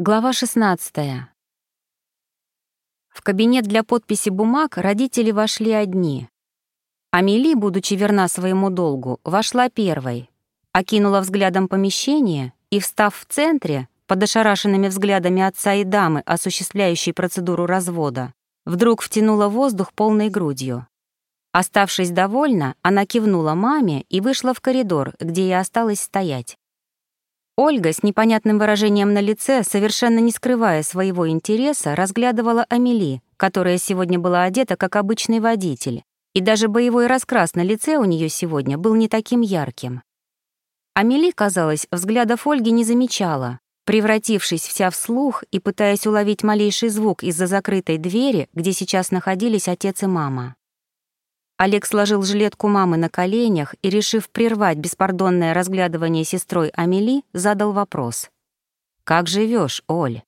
Глава 16. В кабинет для подписи бумаг родители вошли одни. Амели, будучи верна своему долгу, вошла первой, окинула взглядом помещение и, встав в центре, под ошарашенными взглядами отца и дамы, осуществляющей процедуру развода, вдруг втянула воздух полной грудью. Оставшись довольна, она кивнула маме и вышла в коридор, где и осталась стоять. Ольга с непонятным выражением на лице, совершенно не скрывая своего интереса, разглядывала Амели, которая сегодня была одета как обычный водитель, и даже боевой раскрас на лице у нее сегодня был не таким ярким. Амели, казалось, взглядов Ольги не замечала, превратившись вся в слух и пытаясь уловить малейший звук из-за закрытой двери, где сейчас находились отец и мама. Олег сложил жилетку мамы на коленях и, решив прервать беспардонное разглядывание сестрой Амели, задал вопрос. «Как живешь, Оль?»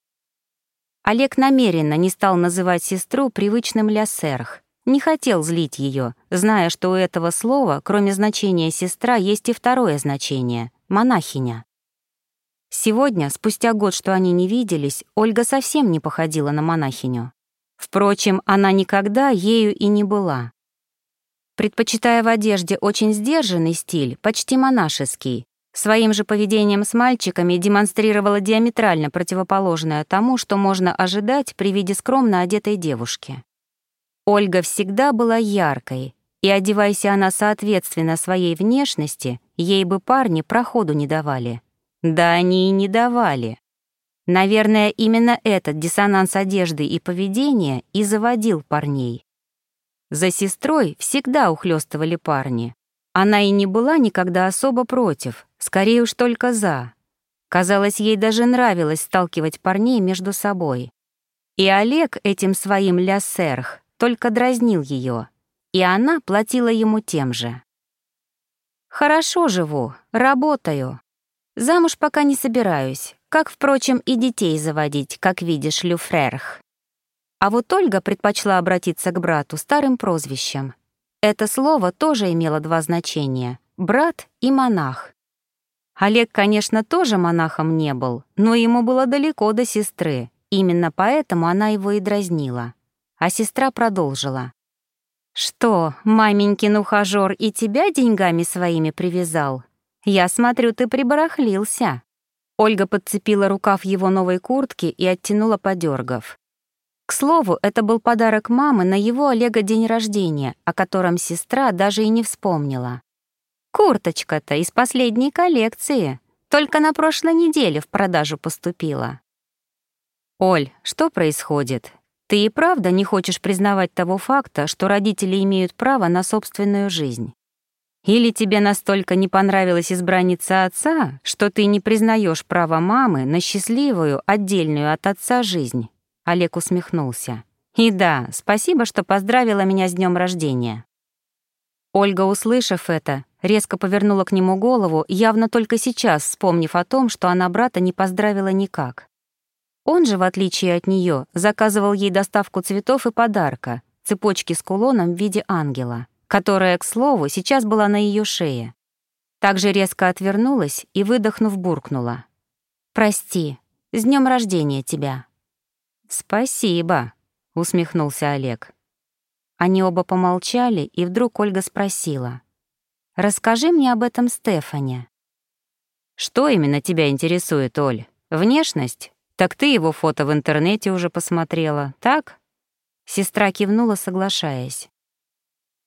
Олег намеренно не стал называть сестру привычным лясерх, не хотел злить ее, зная, что у этого слова, кроме значения «сестра», есть и второе значение — «монахиня». Сегодня, спустя год, что они не виделись, Ольга совсем не походила на монахиню. Впрочем, она никогда ею и не была. Предпочитая в одежде очень сдержанный стиль, почти монашеский, своим же поведением с мальчиками демонстрировала диаметрально противоположное тому, что можно ожидать при виде скромно одетой девушки. Ольга всегда была яркой, и, одевайся она соответственно своей внешности, ей бы парни проходу не давали. Да они и не давали. Наверное, именно этот диссонанс одежды и поведения и заводил парней. За сестрой всегда ухлёстывали парни. Она и не была никогда особо против, скорее уж только за. Казалось, ей даже нравилось сталкивать парней между собой. И Олег этим своим лясерх только дразнил ее, и она платила ему тем же. «Хорошо живу, работаю. Замуж пока не собираюсь, как, впрочем, и детей заводить, как видишь, Люфрерх. А вот Ольга предпочла обратиться к брату старым прозвищем. Это слово тоже имело два значения — брат и монах. Олег, конечно, тоже монахом не был, но ему было далеко до сестры, именно поэтому она его и дразнила. А сестра продолжила. «Что, маменькин ухажёр и тебя деньгами своими привязал? Я смотрю, ты прибарахлился». Ольга подцепила рукав его новой куртки и оттянула, подергав. К слову, это был подарок мамы на его Олега день рождения, о котором сестра даже и не вспомнила. Курточка-то из последней коллекции, только на прошлой неделе в продажу поступила. «Оль, что происходит? Ты и правда не хочешь признавать того факта, что родители имеют право на собственную жизнь? Или тебе настолько не понравилась избранница отца, что ты не признаешь право мамы на счастливую, отдельную от отца жизнь?» Олег усмехнулся. «И да, спасибо, что поздравила меня с днем рождения». Ольга, услышав это, резко повернула к нему голову, явно только сейчас вспомнив о том, что она брата не поздравила никак. Он же, в отличие от нее, заказывал ей доставку цветов и подарка, цепочки с кулоном в виде ангела, которая, к слову, сейчас была на ее шее. Также резко отвернулась и, выдохнув, буркнула. «Прости, с днем рождения тебя». «Спасибо», — усмехнулся Олег. Они оба помолчали, и вдруг Ольга спросила. «Расскажи мне об этом Стефане». «Что именно тебя интересует, Оль? Внешность? Так ты его фото в интернете уже посмотрела, так?» Сестра кивнула, соглашаясь.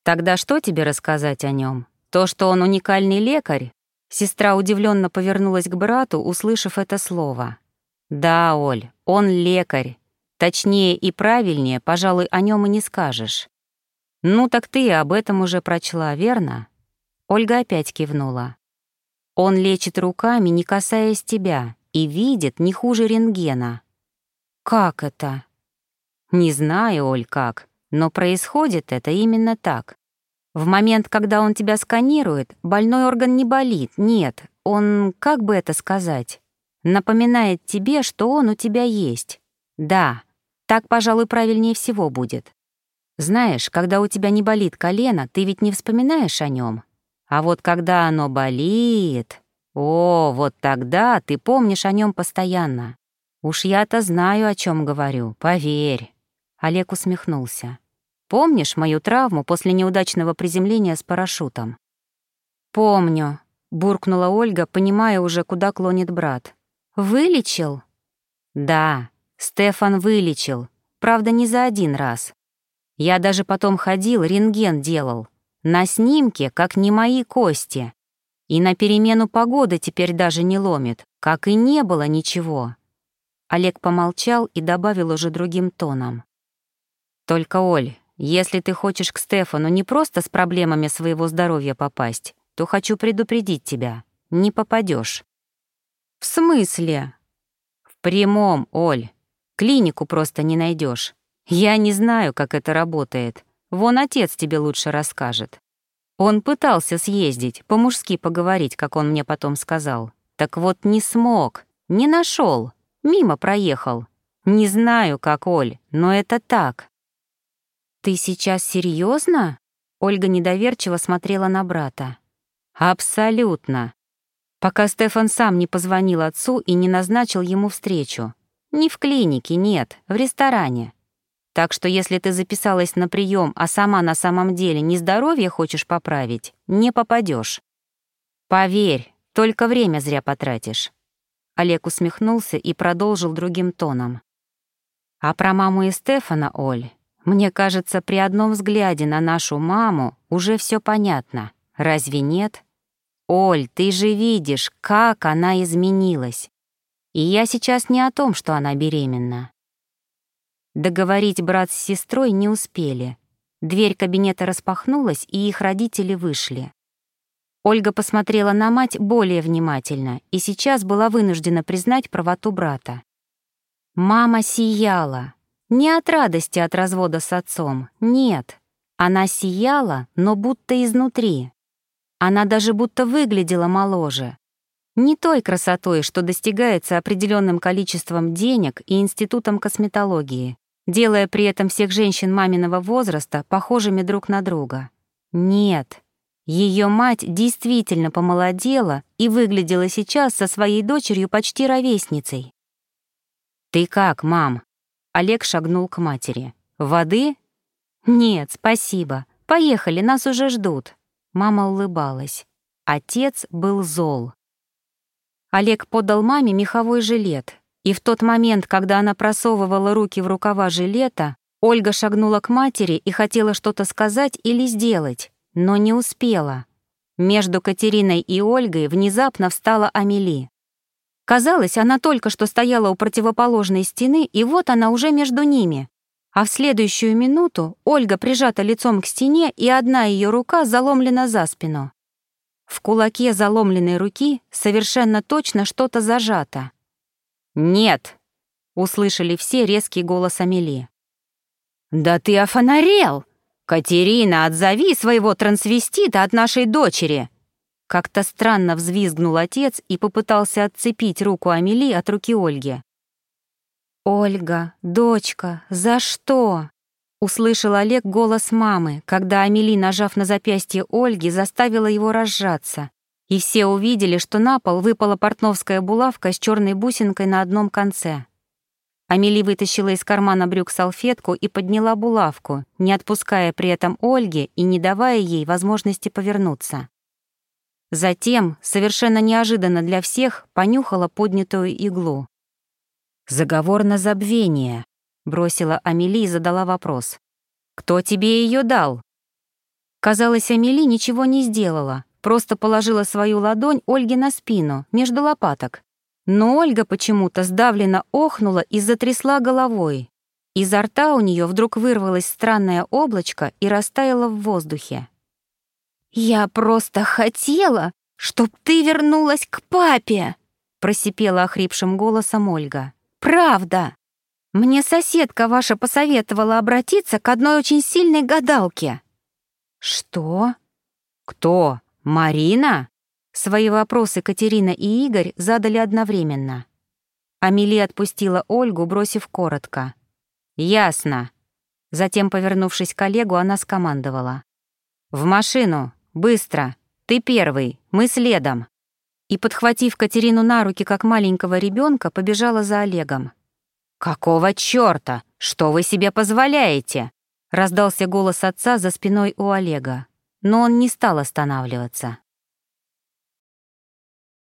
«Тогда что тебе рассказать о нем? То, что он уникальный лекарь?» Сестра удивленно повернулась к брату, услышав это слово. «Да, Оль, он лекарь, Точнее и правильнее, пожалуй, о нем и не скажешь. Ну так ты об этом уже прочла, верно? Ольга опять кивнула. Он лечит руками, не касаясь тебя, и видит не хуже рентгена. Как это? Не знаю, Оль, как, но происходит это именно так. В момент, когда он тебя сканирует, больной орган не болит, нет, он, как бы это сказать, напоминает тебе, что он у тебя есть. Да, так, пожалуй, правильнее всего будет. Знаешь, когда у тебя не болит колено, ты ведь не вспоминаешь о нем. А вот когда оно болит... О, вот тогда ты помнишь о нем постоянно. «Уж я-то знаю, о чем говорю, поверь». Олег усмехнулся. «Помнишь мою травму после неудачного приземления с парашютом?» «Помню», — буркнула Ольга, понимая уже, куда клонит брат. «Вылечил?» «Да, Стефан вылечил, правда, не за один раз. Я даже потом ходил, рентген делал. На снимке, как не мои кости. И на перемену погоды теперь даже не ломит, как и не было ничего. Олег помолчал и добавил уже другим тоном. «Только, Оль, если ты хочешь к Стефану не просто с проблемами своего здоровья попасть, то хочу предупредить тебя. Не попадешь. «В смысле?» «В прямом, Оль. Клинику просто не найдешь. Я не знаю, как это работает. Вон отец тебе лучше расскажет. Он пытался съездить, по-мужски поговорить, как он мне потом сказал. Так вот не смог, не нашел, мимо проехал. Не знаю, как, Оль, но это так. Ты сейчас серьезно? Ольга недоверчиво смотрела на брата. Абсолютно. Пока Стефан сам не позвонил отцу и не назначил ему встречу. Не в клинике, нет, в ресторане. Так что если ты записалась на прием, а сама на самом деле не здоровье хочешь поправить, не попадешь. Поверь, только время зря потратишь. Олег усмехнулся и продолжил другим тоном. А про маму и Стефана, Оль, мне кажется, при одном взгляде на нашу маму уже все понятно. Разве нет? Оль, ты же видишь, как она изменилась. И я сейчас не о том, что она беременна. Договорить брат с сестрой не успели. Дверь кабинета распахнулась, и их родители вышли. Ольга посмотрела на мать более внимательно и сейчас была вынуждена признать правоту брата. Мама сияла. Не от радости от развода с отцом, нет. Она сияла, но будто изнутри. Она даже будто выглядела моложе. Не той красотой, что достигается определенным количеством денег и институтом косметологии, делая при этом всех женщин маминого возраста похожими друг на друга. Нет, ее мать действительно помолодела и выглядела сейчас со своей дочерью почти ровесницей. «Ты как, мам?» Олег шагнул к матери. «Воды?» «Нет, спасибо. Поехали, нас уже ждут». Мама улыбалась. Отец был зол. Олег подал маме меховой жилет, и в тот момент, когда она просовывала руки в рукава жилета, Ольга шагнула к матери и хотела что-то сказать или сделать, но не успела. Между Катериной и Ольгой внезапно встала Амели. Казалось, она только что стояла у противоположной стены, и вот она уже между ними. А в следующую минуту Ольга прижата лицом к стене, и одна ее рука заломлена за спину. В кулаке заломленной руки совершенно точно что-то зажато. «Нет!» — услышали все резкий голос Амели. «Да ты офонарел! Катерина, отзови своего трансвестита от нашей дочери!» Как-то странно взвизгнул отец и попытался отцепить руку Амели от руки Ольги. «Ольга, дочка, за что?» Услышал Олег голос мамы, когда Амели, нажав на запястье Ольги, заставила его разжаться, и все увидели, что на пол выпала портновская булавка с черной бусинкой на одном конце. Амели вытащила из кармана брюк салфетку и подняла булавку, не отпуская при этом Ольге и не давая ей возможности повернуться. Затем, совершенно неожиданно для всех, понюхала поднятую иглу. «Заговор на забвение», — бросила Амели и задала вопрос. «Кто тебе ее дал?» Казалось, Амели ничего не сделала, просто положила свою ладонь Ольге на спину, между лопаток. Но Ольга почему-то сдавленно охнула и затрясла головой. Изо рта у нее вдруг вырвалось странное облачко и растаяло в воздухе. «Я просто хотела, чтоб ты вернулась к папе!» просипела охрипшим голосом Ольга. «Правда! Мне соседка ваша посоветовала обратиться к одной очень сильной гадалке». «Что? Кто?» «Марина?» Свои вопросы Катерина и Игорь задали одновременно. Амели отпустила Ольгу, бросив коротко. «Ясно». Затем, повернувшись к коллегу, она скомандовала. «В машину! Быстро! Ты первый, мы следом!» и, подхватив Катерину на руки, как маленького ребенка, побежала за Олегом. «Какого чёрта? Что вы себе позволяете?» — раздался голос отца за спиной у Олега, но он не стал останавливаться.